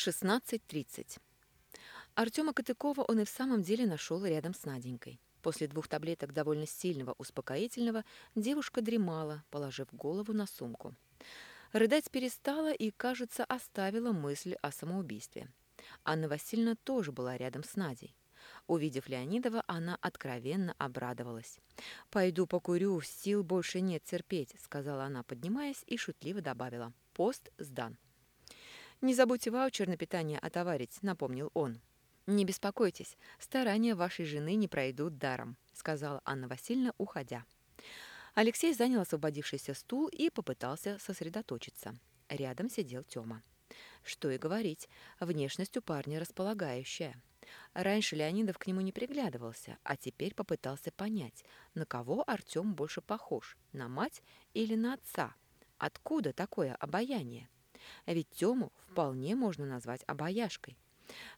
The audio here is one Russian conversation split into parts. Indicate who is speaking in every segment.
Speaker 1: 16.30. Артема Катыкова он и в самом деле нашел рядом с Наденькой. После двух таблеток довольно сильного успокоительного девушка дремала, положив голову на сумку. Рыдать перестала и, кажется, оставила мысль о самоубийстве. Анна Васильевна тоже была рядом с Надей. Увидев Леонидова, она откровенно обрадовалась. «Пойду покурю, сил больше нет терпеть», — сказала она, поднимаясь, и шутливо добавила. «Пост сдан». «Не забудьте ваучер на питание отоварить», — напомнил он. «Не беспокойтесь, старания вашей жены не пройдут даром», — сказала Анна Васильевна, уходя. Алексей занял освободившийся стул и попытался сосредоточиться. Рядом сидел Тёма. Что и говорить, внешность у парня располагающая. Раньше Леонидов к нему не приглядывался, а теперь попытался понять, на кого Артем больше похож, на мать или на отца. Откуда такое обаяние? Ведь Тему вполне можно назвать обаяшкой.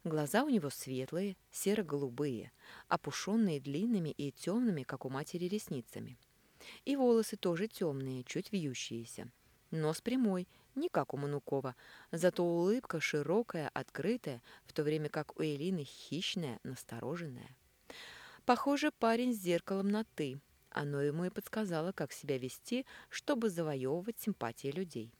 Speaker 1: Глаза у него светлые, серо-голубые, опушенные длинными и темными, как у матери, ресницами. И волосы тоже темные, чуть вьющиеся. Нос прямой, не как у Манукова, зато улыбка широкая, открытая, в то время как у Элины хищная, настороженная. Похоже, парень с зеркалом на «ты». Оно ему и подсказало, как себя вести, чтобы завоевывать симпатии людей.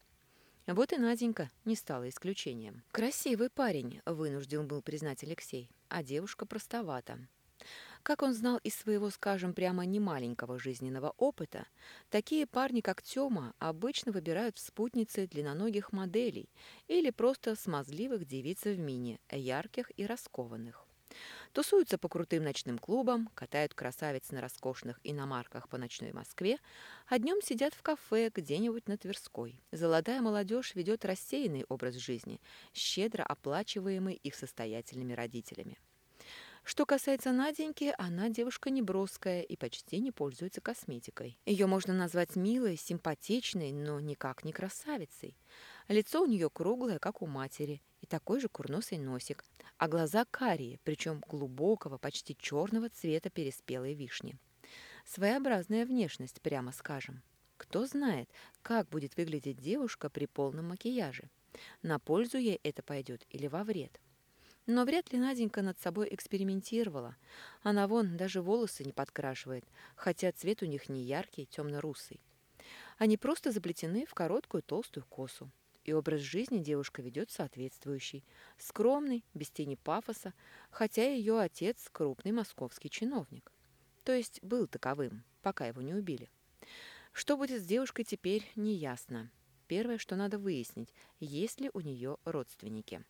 Speaker 1: Вот и Наденька не стала исключением. Красивый парень, вынужден был признать Алексей, а девушка простовата. Как он знал из своего, скажем, прямо немаленького жизненного опыта, такие парни, как Тёма, обычно выбирают в спутницы длинноногих моделей или просто смазливых девиц в мини, ярких и раскованных. Тусуются по крутым ночным клубам, катают красавиц на роскошных иномарках по ночной Москве, а днем сидят в кафе где-нибудь на Тверской. Золотая молодежь ведет рассеянный образ жизни, щедро оплачиваемый их состоятельными родителями. Что касается Наденьки, она девушка неброская и почти не пользуется косметикой. Ее можно назвать милой, симпатичной, но никак не красавицей. Лицо у нее круглое, как у матери, и такой же курносый носик, а глаза карие, причем глубокого, почти черного цвета переспелой вишни. Своеобразная внешность, прямо скажем. Кто знает, как будет выглядеть девушка при полном макияже. На пользу ей это пойдет или во вред. Но вряд ли Наденька над собой экспериментировала. Она вон даже волосы не подкрашивает, хотя цвет у них не яркий, темно-русый. Они просто заплетены в короткую толстую косу. И образ жизни девушка ведет соответствующий. Скромный, без тени пафоса, хотя ее отец крупный московский чиновник. То есть был таковым, пока его не убили. Что будет с девушкой теперь, неясно. Первое, что надо выяснить, есть ли у нее родственники.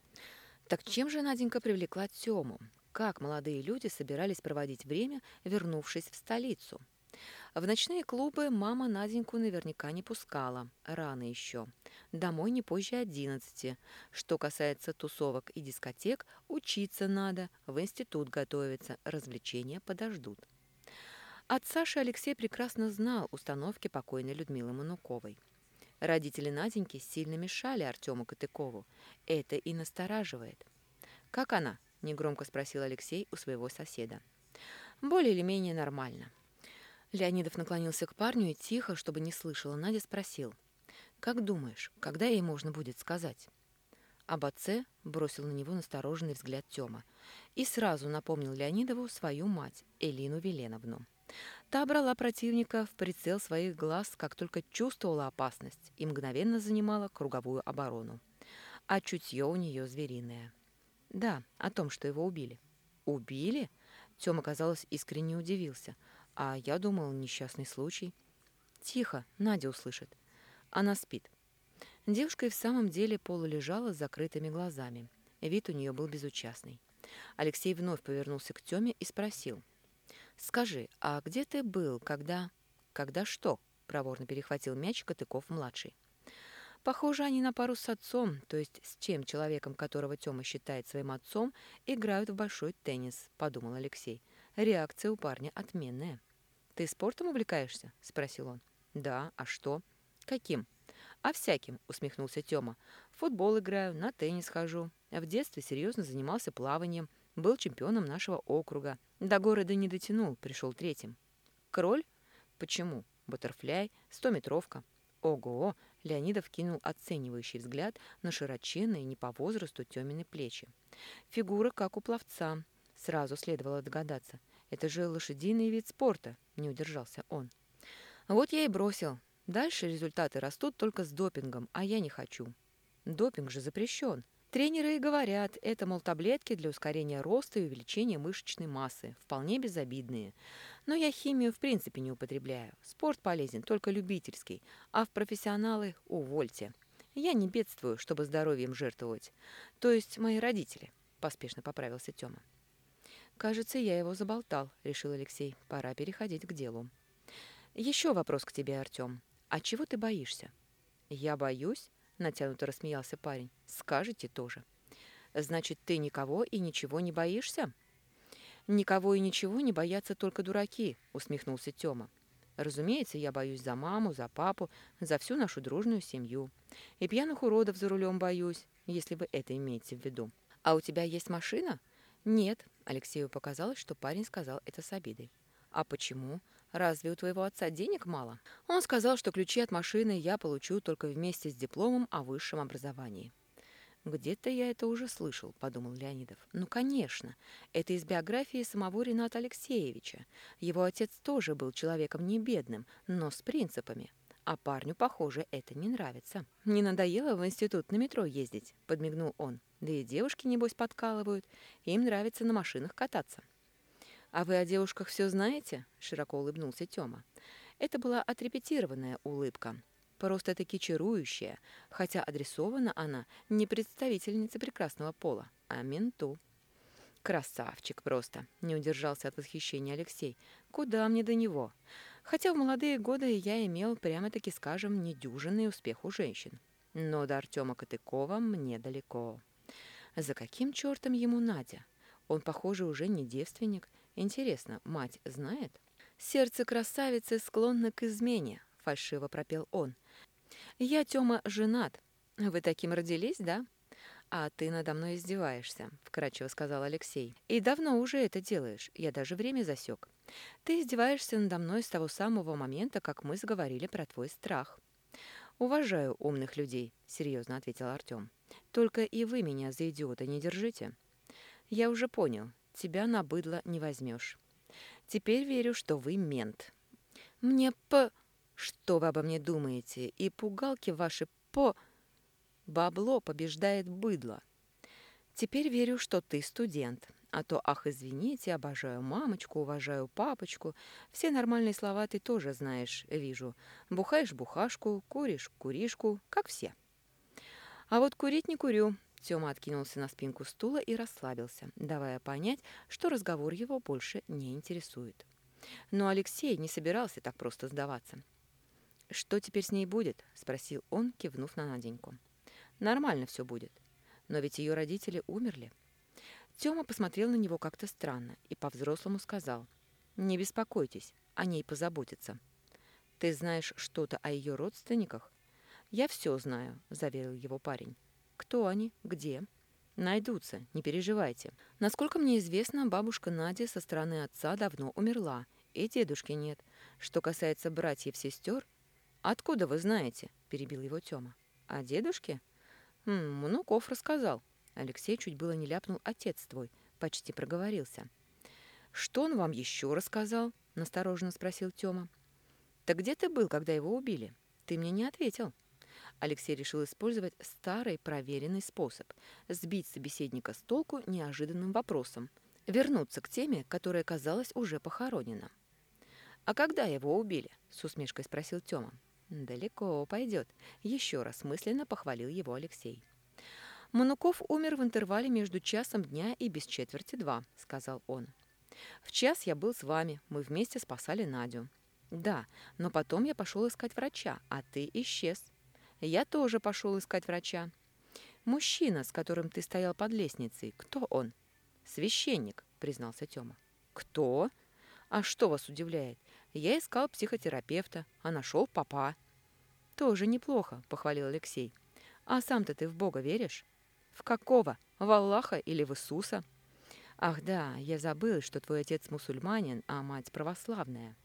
Speaker 1: Так чем же Наденька привлекла Тему? Как молодые люди собирались проводить время, вернувшись в столицу? В ночные клубы мама Наденьку наверняка не пускала. Рано еще. Домой не позже одиннадцати. Что касается тусовок и дискотек, учиться надо, в институт готовиться, развлечения подождут. От Саши Алексей прекрасно знал установки покойной Людмилы Мануковой. Родители Наденьки сильно мешали Артему Катыкову. Это и настораживает. «Как она?» – негромко спросил Алексей у своего соседа. «Более или менее нормально». Леонидов наклонился к парню и тихо, чтобы не слышала, Надя спросил. «Как думаешь, когда ей можно будет сказать?» Об отце бросил на него настороженный взгляд Тёма и сразу напомнил Леонидову свою мать, Элину Веленовну. Та брала противника в прицел своих глаз, как только чувствовала опасность, и мгновенно занимала круговую оборону. А чутье у нее звериное. Да, о том, что его убили. Убили? Тёма, казалось, искренне удивился. А я думал, несчастный случай. Тихо, Надя услышит. Она спит. Девушка и в самом деле полулежала с закрытыми глазами. Вид у нее был безучастный. Алексей вновь повернулся к Тёме и спросил — «Скажи, а где ты был, когда...» «Когда что?» — проворно перехватил мяч Катыков-младший. Похоже, они на пару с отцом, то есть с чем человеком, которого Тёма считает своим отцом, играют в большой теннис, подумал Алексей. Реакция у парня отменная. Ты спортом увлекаешься? спросил он. Да, а что? Каким? А всяким, усмехнулся Тёма. В футбол играю, на теннис хожу. В детстве серьезно занимался плаванием, был чемпионом нашего округа. До города не дотянул, пришел третьим. Кроль? Почему? Баттерфляй, стометровка. Ого, Леонидов кинул оценивающий взгляд на широченные, не по возрасту, Тёмины плечи. Фигура, как у пловца. Сразу следовало догадаться. Это же лошадиный вид спорта, не удержался он. Вот я и бросил. Дальше результаты растут только с допингом, а я не хочу. Допинг же запрещен. Тренеры и говорят, это, мол, таблетки для ускорения роста и увеличения мышечной массы, вполне безобидные. Но я химию в принципе не употребляю. Спорт полезен, только любительский, а в профессионалы увольте. Я не бедствую, чтобы здоровьем жертвовать. То есть мои родители, поспешно поправился Тёма. Кажется, я его заболтал, решил Алексей. Пора переходить к делу. Еще вопрос к тебе, Артём. А чего ты боишься? Я боюсь? натянуто рассмеялся парень. Скажете тоже. Значит, ты никого и ничего не боишься? Никого и ничего не боятся только дураки, усмехнулся Тёма. Разумеется, я боюсь за маму, за папу, за всю нашу дружную семью. И пьяных уродов за рулем боюсь, если вы это имеете в виду. А у тебя есть машина? Нет, Алексею показалось, что парень сказал это с обидой. А почему? Разве у твоего отца денег мало? Он сказал, что ключи от машины я получу только вместе с дипломом о высшем образовании. «Где-то я это уже слышал», — подумал Леонидов. «Ну, конечно. Это из биографии самого Рената Алексеевича. Его отец тоже был человеком не бедным, но с принципами. А парню, похоже, это не нравится. «Не надоело в институт на метро ездить?» — подмигнул он. «Да и девушки, небось, подкалывают. Им нравится на машинах кататься». «А вы о девушках все знаете?» — широко улыбнулся Тёма. Это была отрепетированная улыбка, просто-таки чарующая, хотя адресована она не представительнице прекрасного пола, а менту. «Красавчик просто!» — не удержался от восхищения Алексей. «Куда мне до него?» Хотя в молодые годы я имел, прямо-таки скажем, недюжинный успех у женщин. Но до Артема Катыкова мне далеко. За каким чертом ему Надя? Он, похоже, уже не девственник, Интересно, мать знает? Сердце красавицы склонно к измене, фальшиво пропел он. Я, Тёма, женат. Вы таким родились, да? А ты надо мной издеваешься, вкрадчиво сказал Алексей. И давно уже это делаешь. Я даже время засек. Ты издеваешься надо мной с того самого момента, как мы заговорили про твой страх. «Уважаю умных людей», — серьезно ответил Артем. «Только и вы меня за идиота не держите». «Я уже понял тебя на быдло не возьмешь. Теперь верю, что вы мент. Мне по... Что вы обо мне думаете? И пугалки ваши по... Бабло побеждает быдло. Теперь верю, что ты студент. А то, ах, извините, обожаю мамочку, уважаю папочку. Все нормальные слова ты тоже знаешь, вижу. Бухаешь бухашку, куришь куришку, как все. А вот курить не курю, Тёма откинулся на спинку стула и расслабился, давая понять, что разговор его больше не интересует. Но Алексей не собирался так просто сдаваться. «Что теперь с ней будет?» — спросил он, кивнув на Наденьку. «Нормально все будет. Но ведь ее родители умерли». Тёма посмотрел на него как-то странно и по-взрослому сказал. «Не беспокойтесь, о ней позаботятся». «Ты знаешь что-то о ее родственниках?» «Я все знаю», — заверил его парень. Кто они? Где? Найдутся, не переживайте. Насколько мне известно, бабушка Надя со стороны отца давно умерла, и дедушки нет. Что касается братьев-сестер... «Откуда вы знаете?» – перебил его Тёма. «А дедушке?» «Хм, Мнуков рассказал». Алексей чуть было не ляпнул «отец твой», почти проговорился. «Что он вам еще рассказал?» – настороженно спросил Тёма. «Так где ты был, когда его убили? Ты мне не ответил». Алексей решил использовать старый проверенный способ – сбить собеседника с толку неожиданным вопросом, вернуться к теме, которая, казалось, уже похоронена. «А когда его убили?» – с усмешкой спросил Тёма. «Далеко пойдет», – еще раз мысленно похвалил его Алексей. «Мануков умер в интервале между часом дня и без четверти два», – сказал он. «В час я был с вами, мы вместе спасали Надю». «Да, но потом я пошел искать врача, а ты исчез. Я тоже пошел искать врача. Мужчина, с которым ты стоял под лестницей, кто он? Священник, признался Тёма. Кто? А что вас удивляет? Я искал психотерапевта, а нашел папа. Тоже неплохо, похвалил Алексей. А сам-то ты в Бога веришь? В какого? В Аллаха или в Иисуса? Ах да, я забыл, что твой отец мусульманин, а мать православная.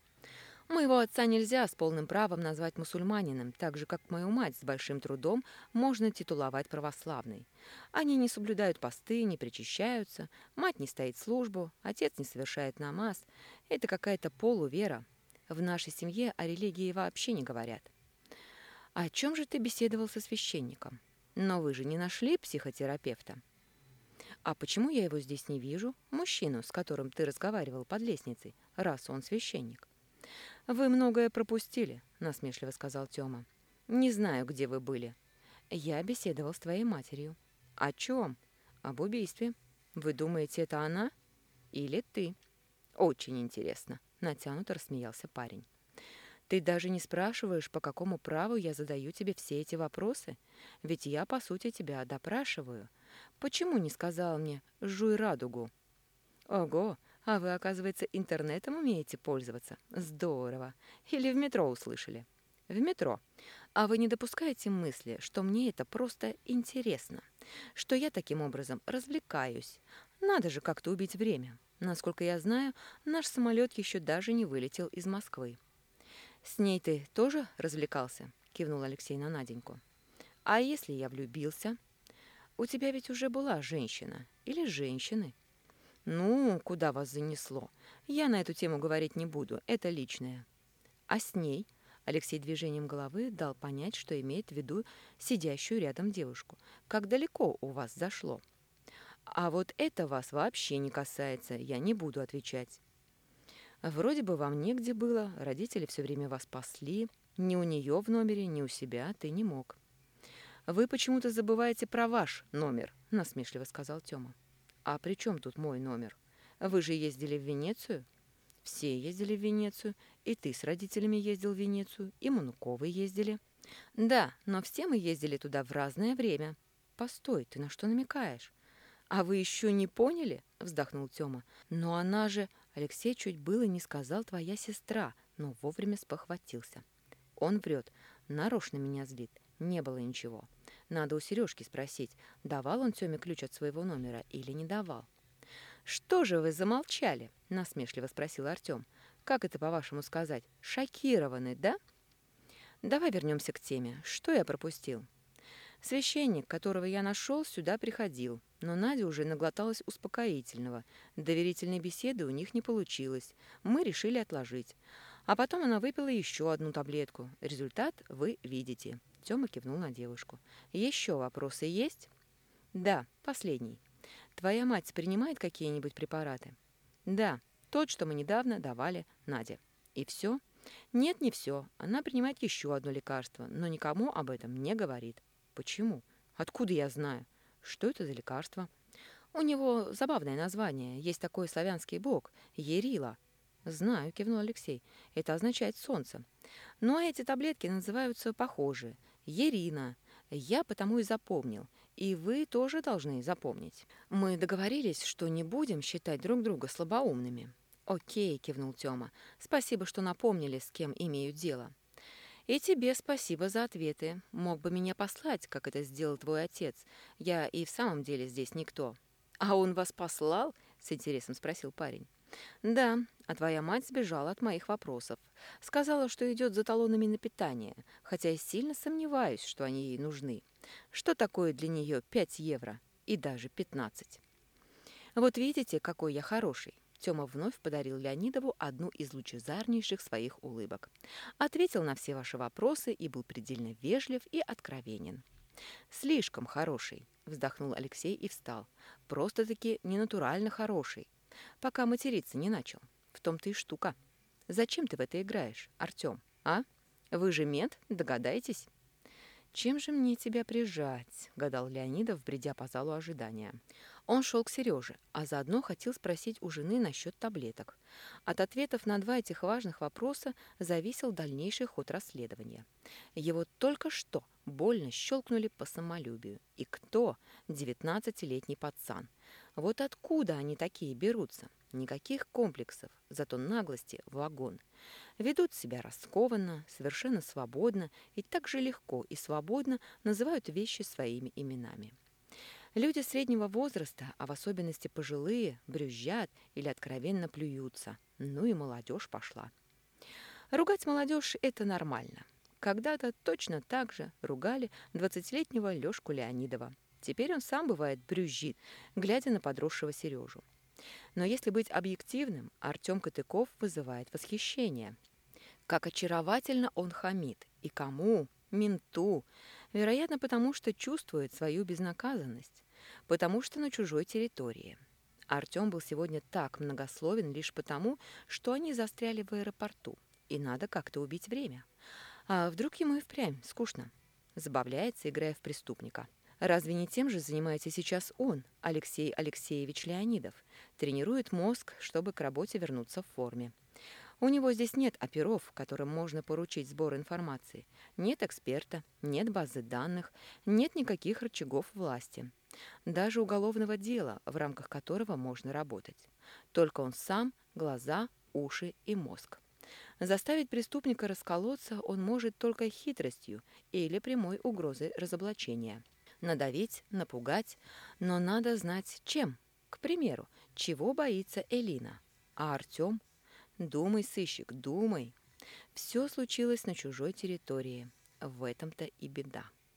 Speaker 1: Моего отца нельзя с полным правом назвать мусульманином, так же, как мою мать с большим трудом можно титуловать православной. Они не соблюдают посты, не причащаются, мать не стоит службу, отец не совершает намаз. Это какая-то полувера. В нашей семье о религии вообще не говорят. О чем же ты беседовал со священником? Но вы же не нашли психотерапевта. А почему я его здесь не вижу? Мужчину, с которым ты разговаривал под лестницей, раз он священник. «Вы многое пропустили», — насмешливо сказал Тёма. «Не знаю, где вы были. Я беседовал с твоей матерью». «О чем? «Об убийстве. Вы думаете, это она? Или ты?» «Очень интересно», — натянуто рассмеялся парень. «Ты даже не спрашиваешь, по какому праву я задаю тебе все эти вопросы? Ведь я, по сути, тебя допрашиваю. Почему не сказал мне «жуй радугу»?» «Ого, а вы, оказывается, интернетом умеете пользоваться? Здорово. Или в метро услышали? В метро. А вы не допускаете мысли, что мне это просто интересно? Что я таким образом развлекаюсь? Надо же как-то убить время. Насколько я знаю, наш самолет еще даже не вылетел из Москвы. «С ней ты тоже развлекался?» – кивнул Алексей на Наденьку. «А если я влюбился?» «У тебя ведь уже была женщина. Или женщины?» «Ну, куда вас занесло? Я на эту тему говорить не буду, это личное». «А с ней?» Алексей движением головы дал понять, что имеет в виду сидящую рядом девушку. «Как далеко у вас зашло?» «А вот это вас вообще не касается, я не буду отвечать». «Вроде бы вам негде было, родители все время вас пасли. Ни у нее в номере, ни у себя ты не мог». «Вы почему-то забываете про ваш номер», — насмешливо сказал Тёма. «А при чем тут мой номер? Вы же ездили в Венецию?» «Все ездили в Венецию, и ты с родителями ездил в Венецию, и Мануковы ездили». «Да, но все мы ездили туда в разное время». «Постой, ты на что намекаешь?» «А вы еще не поняли?» — вздохнул Тёма. «Но она же...» Алексей чуть было не сказал «твоя сестра», но вовремя спохватился. Он врет, нарочно меня злит, не было ничего. Надо у Сережки спросить, давал он Тёме ключ от своего номера или не давал. «Что же вы замолчали?» – насмешливо спросил Артём. «Как это, по-вашему, сказать? Шокированы, да?» «Давай вернемся к теме. Что я пропустил?» Священник, которого я нашел, сюда приходил, но Надя уже наглоталась успокоительного. Доверительной беседы у них не получилось. Мы решили отложить. А потом она выпила еще одну таблетку. Результат вы видите. Тёма кивнул на девушку. «Еще вопросы есть?» «Да, последний. Твоя мать принимает какие-нибудь препараты?» «Да, тот, что мы недавно давали Наде». «И все?» «Нет, не все. Она принимает еще одно лекарство, но никому об этом не говорит». «Почему? Откуда я знаю? Что это за лекарство?» «У него забавное название. Есть такой славянский бог – Ерила». «Знаю», – кивнул Алексей. «Это означает солнце. А эти таблетки называются похожие – Ерина. Я потому и запомнил. И вы тоже должны запомнить. Мы договорились, что не будем считать друг друга слабоумными. Окей, кивнул Тёма. Спасибо, что напомнили, с кем имею дело. И тебе спасибо за ответы. Мог бы меня послать, как это сделал твой отец. Я и в самом деле здесь никто. А он вас послал? С интересом спросил парень. «Да, а твоя мать сбежала от моих вопросов. Сказала, что идет за талонами на питание, хотя я сильно сомневаюсь, что они ей нужны. Что такое для нее 5 евро и даже 15? Вот видите, какой я хороший». Тёма вновь подарил Леонидову одну из лучезарнейших своих улыбок. Ответил на все ваши вопросы и был предельно вежлив и откровенен. «Слишком хороший», — вздохнул Алексей и встал. «Просто-таки ненатурально хороший пока материться не начал. В том-то и штука. Зачем ты в это играешь, Артём, а? Вы же мент, догадайтесь. «Чем же мне тебя прижать?» — гадал Леонидов, бредя по залу ожидания. Он шел к Сереже, а заодно хотел спросить у жены насчет таблеток. От ответов на два этих важных вопроса зависел дальнейший ход расследования. Его только что больно щелкнули по самолюбию. И кто? Девятнадцатилетний пацан. Вот откуда они такие берутся? Никаких комплексов, зато наглости вагон. Ведут себя раскованно, совершенно свободно и так же легко и свободно называют вещи своими именами. Люди среднего возраста, а в особенности пожилые, брюзжат или откровенно плюются. Ну и молодежь пошла. Ругать молодежь – это нормально. Когда-то точно так же ругали 20-летнего Лёшку Леонидова. Теперь он сам бывает брюзжит, глядя на подросшего Сережу. Но если быть объективным, Артем Катыков вызывает восхищение. Как очаровательно он хамит. И кому? Менту. Вероятно, потому что чувствует свою безнаказанность. Потому что на чужой территории. Артем был сегодня так многословен лишь потому, что они застряли в аэропорту, и надо как-то убить время. А вдруг ему и впрямь скучно? Забавляется, играя в преступника. Разве не тем же занимается сейчас он, Алексей Алексеевич Леонидов? Тренирует мозг, чтобы к работе вернуться в форме. У него здесь нет оперов, которым можно поручить сбор информации. Нет эксперта, нет базы данных, нет никаких рычагов власти. Даже уголовного дела, в рамках которого можно работать. Только он сам, глаза, уши и мозг. Заставить преступника расколоться он может только хитростью или прямой угрозой разоблачения. Надавить, напугать, но надо знать чем. К примеру, чего боится Элина, а Артем Думай, сыщик, думай. Все случилось на чужой территории. В этом-то и беда.